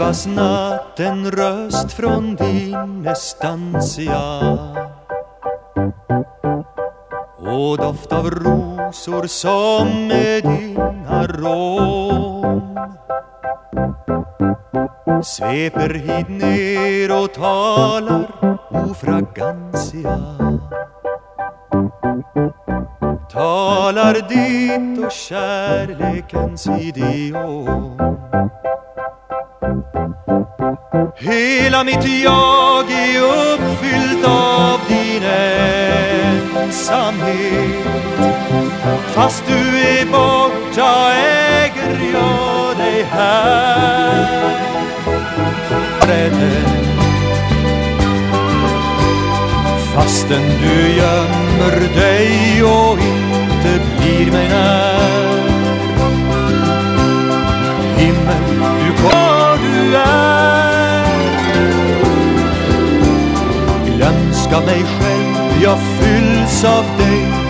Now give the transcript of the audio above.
kuvas natt en röst från din estancia och doft av rosor som med din arom sveper hit ner och talar o fragancia talar ditt och kärlekens idiom. Hela mitt jag är uppfyllt av din ensamhet. Fast du är borta äger jag dig här. Bredden Fastän du gömmer dig och inte blir mig när. Himmel, du kommer Glömska mig själv, jag fylls av dig.